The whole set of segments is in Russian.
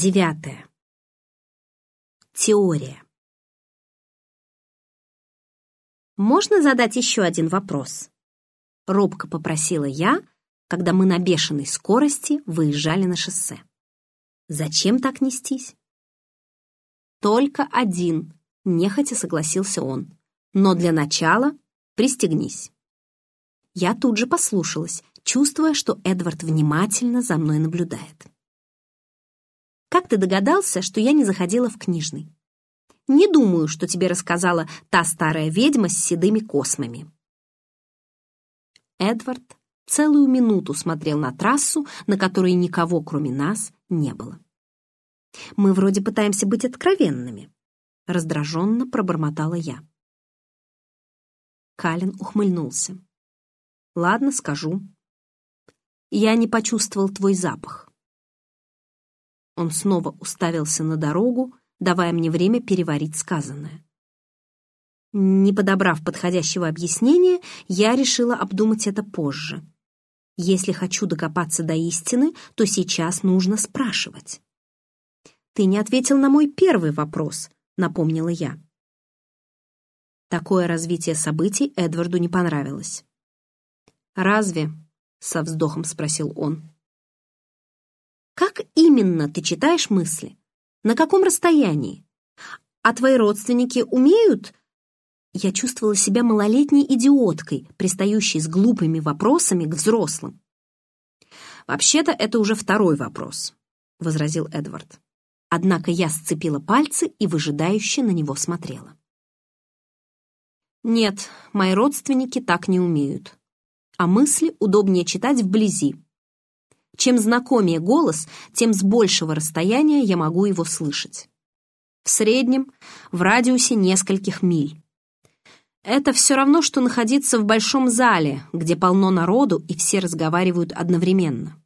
Девятое. Теория. «Можно задать еще один вопрос?» Робко попросила я, когда мы на бешеной скорости выезжали на шоссе. «Зачем так нестись?» «Только один», — нехотя согласился он. «Но для начала пристегнись». Я тут же послушалась, чувствуя, что Эдвард внимательно за мной наблюдает. Как ты догадался, что я не заходила в книжный? Не думаю, что тебе рассказала та старая ведьма с седыми космами. Эдвард целую минуту смотрел на трассу, на которой никого, кроме нас, не было. «Мы вроде пытаемся быть откровенными», — раздраженно пробормотала я. Калин ухмыльнулся. «Ладно, скажу. Я не почувствовал твой запах. Он снова уставился на дорогу, давая мне время переварить сказанное. Не подобрав подходящего объяснения, я решила обдумать это позже. Если хочу докопаться до истины, то сейчас нужно спрашивать. «Ты не ответил на мой первый вопрос», — напомнила я. Такое развитие событий Эдварду не понравилось. «Разве?» — со вздохом спросил он. Как именно ты читаешь мысли? На каком расстоянии? А твои родственники умеют? Я чувствовала себя малолетней идиоткой, пристающей с глупыми вопросами к взрослым. «Вообще-то это уже второй вопрос», — возразил Эдвард. Однако я сцепила пальцы и выжидающе на него смотрела. «Нет, мои родственники так не умеют. А мысли удобнее читать вблизи, чем знакомее голос, тем с большего расстояния я могу его слышать. В среднем в радиусе нескольких миль. Это все равно, что находиться в большом зале, где полно народу и все разговаривают одновременно.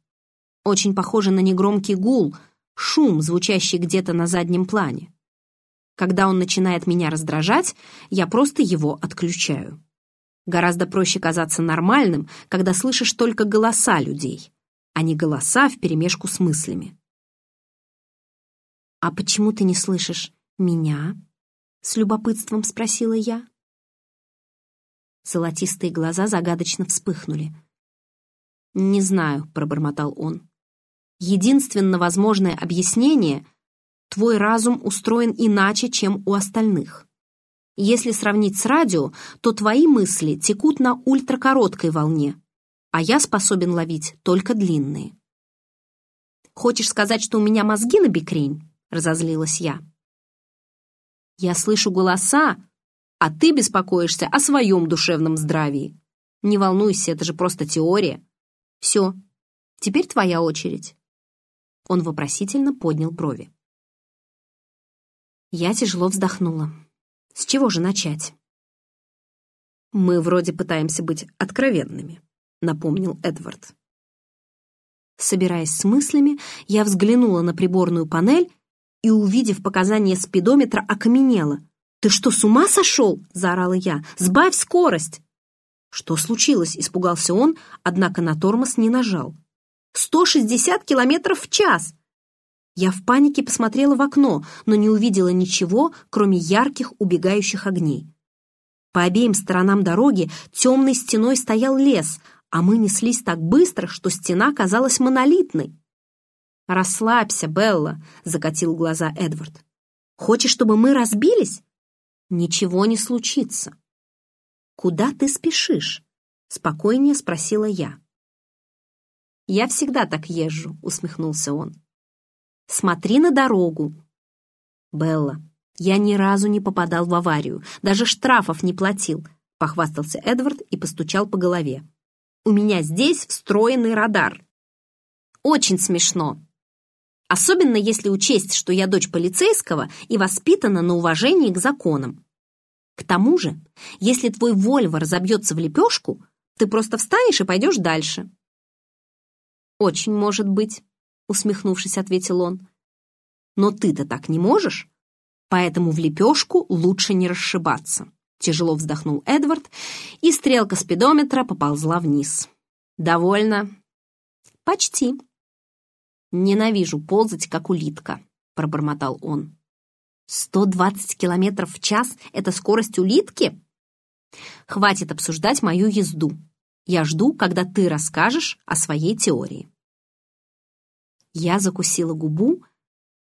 Очень похоже на негромкий гул, шум, звучащий где-то на заднем плане. Когда он начинает меня раздражать, я просто его отключаю. Гораздо проще казаться нормальным, когда слышишь только голоса людей а не голоса вперемешку с мыслями. «А почему ты не слышишь меня?» — с любопытством спросила я. Золотистые глаза загадочно вспыхнули. «Не знаю», — пробормотал он. «Единственно возможное объяснение — твой разум устроен иначе, чем у остальных. Если сравнить с радио, то твои мысли текут на ультракороткой волне, а я способен ловить только длинные. «Хочешь сказать, что у меня мозги на бекрень?» — разозлилась я. «Я слышу голоса, а ты беспокоишься о своем душевном здравии. Не волнуйся, это же просто теория. Все, теперь твоя очередь». Он вопросительно поднял брови. Я тяжело вздохнула. С чего же начать? Мы вроде пытаемся быть откровенными напомнил Эдвард. Собираясь с мыслями, я взглянула на приборную панель и, увидев показания спидометра, окаменела. «Ты что, с ума сошел?» — заорала я. «Сбавь скорость!» «Что случилось?» — испугался он, однако на тормоз не нажал. «Сто шестьдесят километров в час!» Я в панике посмотрела в окно, но не увидела ничего, кроме ярких убегающих огней. По обеим сторонам дороги темной стеной стоял лес, а мы неслись так быстро, что стена казалась монолитной. «Расслабься, Белла», — закатил глаза Эдвард. «Хочешь, чтобы мы разбились?» «Ничего не случится». «Куда ты спешишь?» — спокойнее спросила я. «Я всегда так езжу», — усмехнулся он. «Смотри на дорогу». «Белла, я ни разу не попадал в аварию, даже штрафов не платил», — похвастался Эдвард и постучал по голове. У меня здесь встроенный радар. Очень смешно. Особенно если учесть, что я дочь полицейского и воспитана на уважении к законам. К тому же, если твой Вольво разобьется в лепешку, ты просто встанешь и пойдешь дальше. «Очень может быть», — усмехнувшись, ответил он. «Но ты-то так не можешь, поэтому в лепешку лучше не расшибаться». Тяжело вздохнул Эдвард, и стрелка спидометра поползла вниз. «Довольно?» «Почти». «Ненавижу ползать, как улитка», — пробормотал он. «Сто двадцать километров в час — это скорость улитки?» «Хватит обсуждать мою езду. Я жду, когда ты расскажешь о своей теории». Я закусила губу,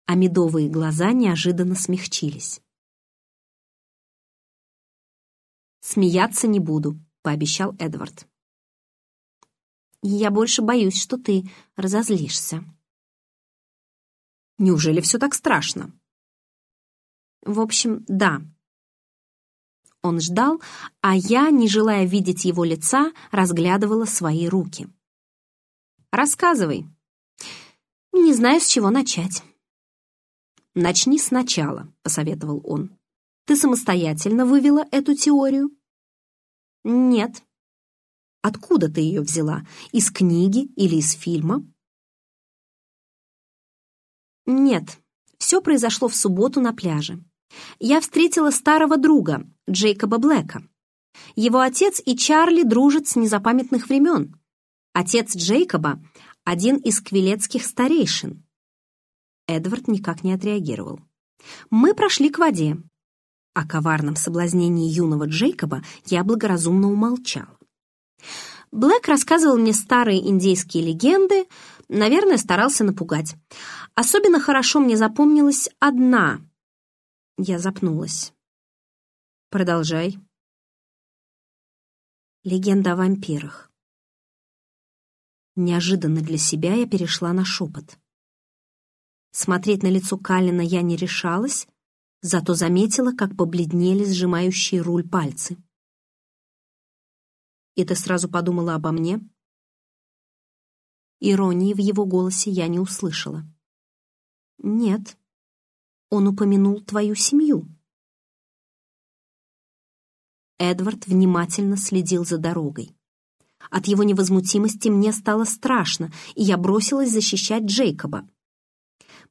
а медовые глаза неожиданно смягчились. «Смеяться не буду», — пообещал Эдвард. «Я больше боюсь, что ты разозлишься». «Неужели все так страшно?» «В общем, да». Он ждал, а я, не желая видеть его лица, разглядывала свои руки. «Рассказывай». «Не знаю, с чего начать». «Начни сначала», — посоветовал он. «Ты самостоятельно вывела эту теорию?» «Нет». «Откуда ты ее взяла? Из книги или из фильма?» «Нет, все произошло в субботу на пляже. Я встретила старого друга, Джейкоба Блэка. Его отец и Чарли дружат с незапамятных времен. Отец Джейкоба — один из квилетских старейшин. Эдвард никак не отреагировал. Мы прошли к воде. О коварном соблазнении юного Джейкоба я благоразумно умолчал. Блэк рассказывал мне старые индейские легенды, наверное, старался напугать. Особенно хорошо мне запомнилась одна. Я запнулась. Продолжай. Легенда о вампирах. Неожиданно для себя я перешла на шепот. Смотреть на лицо Калина я не решалась, зато заметила, как побледнели сжимающие руль пальцы. «И ты сразу подумала обо мне?» Иронии в его голосе я не услышала. «Нет, он упомянул твою семью». Эдвард внимательно следил за дорогой. От его невозмутимости мне стало страшно, и я бросилась защищать Джейкоба.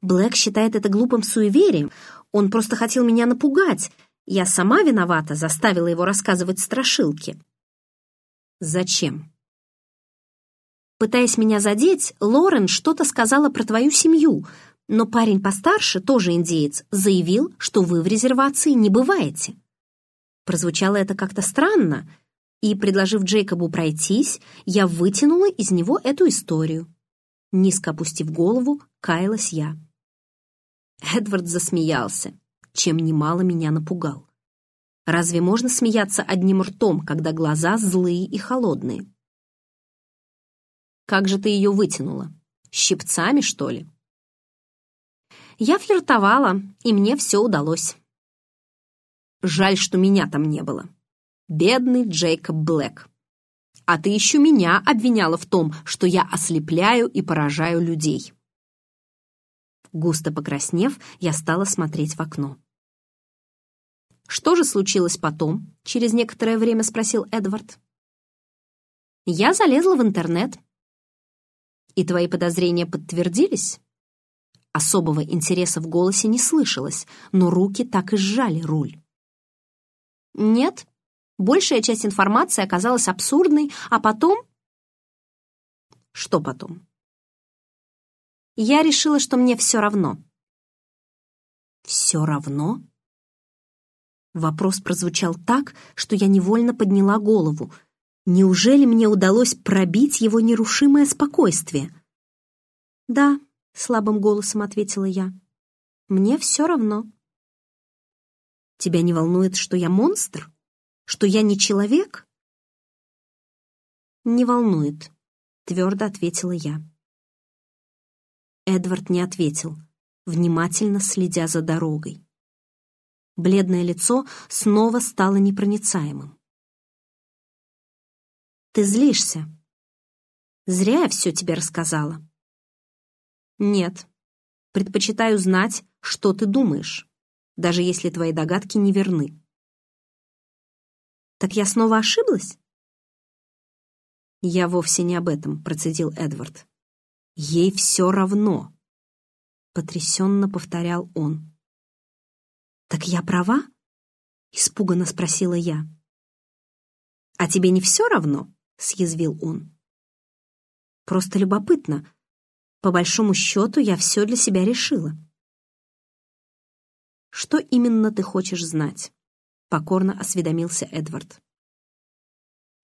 Блэк считает это глупым суеверием. Он просто хотел меня напугать. Я сама виновата, заставила его рассказывать страшилки. Зачем? Пытаясь меня задеть, Лорен что-то сказала про твою семью, но парень постарше, тоже индеец, заявил, что вы в резервации не бываете. Прозвучало это как-то странно, и, предложив Джейкобу пройтись, я вытянула из него эту историю. Низко опустив голову, каялась я. Эдвард засмеялся, чем немало меня напугал. Разве можно смеяться одним ртом, когда глаза злые и холодные? Как же ты ее вытянула? Щипцами, что ли? Я флиртовала, и мне все удалось. Жаль, что меня там не было. Бедный Джейкоб Блэк. А ты еще меня обвиняла в том, что я ослепляю и поражаю людей. Густо покраснев, я стала смотреть в окно. «Что же случилось потом?» — через некоторое время спросил Эдвард. «Я залезла в интернет». «И твои подозрения подтвердились?» Особого интереса в голосе не слышалось, но руки так и сжали руль. «Нет, большая часть информации оказалась абсурдной, а потом...» «Что потом?» Я решила, что мне все равно. «Все равно?» Вопрос прозвучал так, что я невольно подняла голову. Неужели мне удалось пробить его нерушимое спокойствие? «Да», — слабым голосом ответила я, — «мне все равно». «Тебя не волнует, что я монстр? Что я не человек?» «Не волнует», — твердо ответила я. Эдвард не ответил, внимательно следя за дорогой. Бледное лицо снова стало непроницаемым. «Ты злишься. Зря я все тебе рассказала». «Нет. Предпочитаю знать, что ты думаешь, даже если твои догадки не верны». «Так я снова ошиблась?» «Я вовсе не об этом», — процедил Эдвард. Ей все равно, потрясенно повторял он. Так я права? Испуганно спросила я. А тебе не все равно? Съязвил он. Просто любопытно, По большому счету, я все для себя решила. «Что именно ты хочешь знать?» — покорно осведомился Эдвард.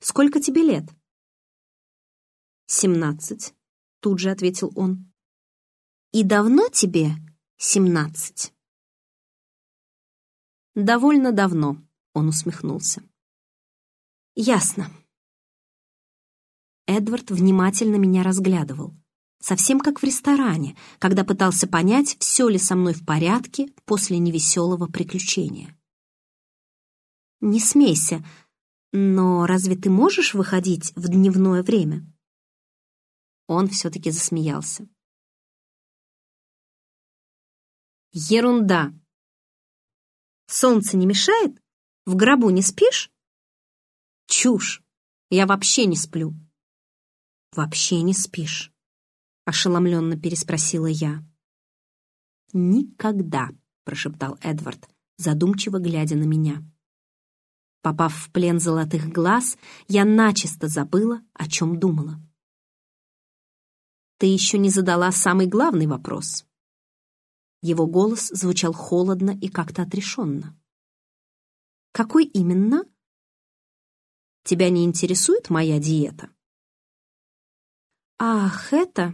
«Сколько тебе лет?» «Семнадцать», — тут же ответил он. «И давно тебе семнадцать?» «Довольно давно», — он усмехнулся. «Ясно». Эдвард внимательно меня разглядывал совсем как в ресторане, когда пытался понять, все ли со мной в порядке после невеселого приключения. «Не смейся, но разве ты можешь выходить в дневное время?» Он все-таки засмеялся. «Ерунда! Солнце не мешает? В гробу не спишь?» «Чушь! Я вообще не сплю!» «Вообще не спишь!» — ошеломленно переспросила я. «Никогда», — прошептал Эдвард, задумчиво глядя на меня. Попав в плен золотых глаз, я начисто забыла, о чем думала. «Ты еще не задала самый главный вопрос». Его голос звучал холодно и как-то отрешенно. «Какой именно?» «Тебя не интересует моя диета?» «Ах, это...»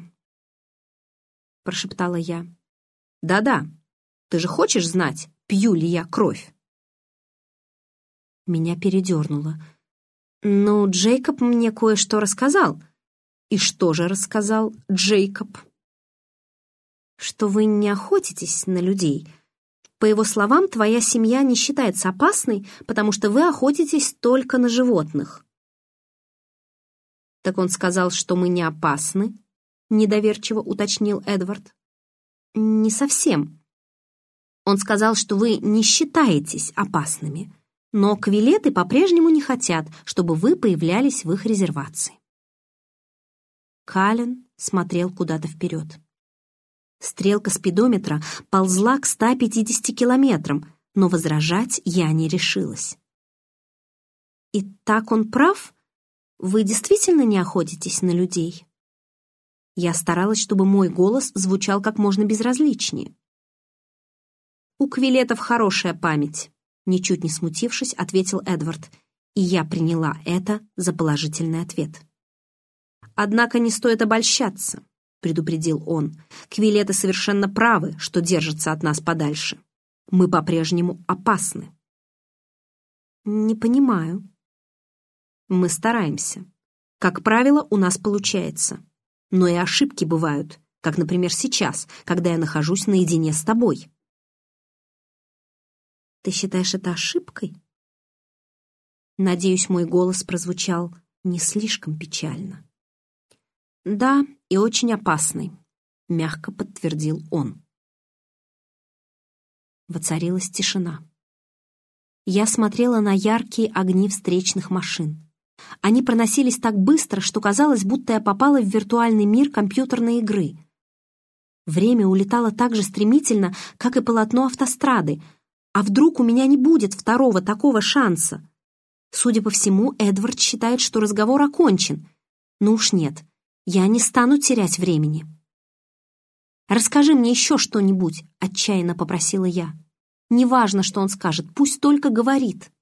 прошептала я. «Да-да, ты же хочешь знать, пью ли я кровь?» Меня передернуло. «Ну, Джейкоб мне кое-что рассказал». «И что же рассказал Джейкоб?» «Что вы не охотитесь на людей. По его словам, твоя семья не считается опасной, потому что вы охотитесь только на животных». «Так он сказал, что мы не опасны?» — недоверчиво уточнил Эдвард. «Не совсем. Он сказал, что вы не считаетесь опасными, но квилеты по-прежнему не хотят, чтобы вы появлялись в их резервации». Кален смотрел куда-то вперед. Стрелка спидометра ползла к 150 километрам, но возражать я не решилась. «И так он прав? Вы действительно не охотитесь на людей?» Я старалась, чтобы мой голос звучал как можно безразличнее. «У квилетов хорошая память», — ничуть не смутившись, ответил Эдвард, и я приняла это за положительный ответ. «Однако не стоит обольщаться», — предупредил он. «Квилеты совершенно правы, что держатся от нас подальше. Мы по-прежнему опасны». «Не понимаю». «Мы стараемся. Как правило, у нас получается но и ошибки бывают, как, например, сейчас, когда я нахожусь наедине с тобой. Ты считаешь это ошибкой? Надеюсь, мой голос прозвучал не слишком печально. Да, и очень опасный, мягко подтвердил он. Воцарилась тишина. Я смотрела на яркие огни встречных машин. Они проносились так быстро, что казалось, будто я попала в виртуальный мир компьютерной игры. Время улетало так же стремительно, как и полотно автострады. А вдруг у меня не будет второго такого шанса? Судя по всему, Эдвард считает, что разговор окончен. Ну уж нет, я не стану терять времени. «Расскажи мне еще что-нибудь», — отчаянно попросила я. «Неважно, что он скажет, пусть только говорит».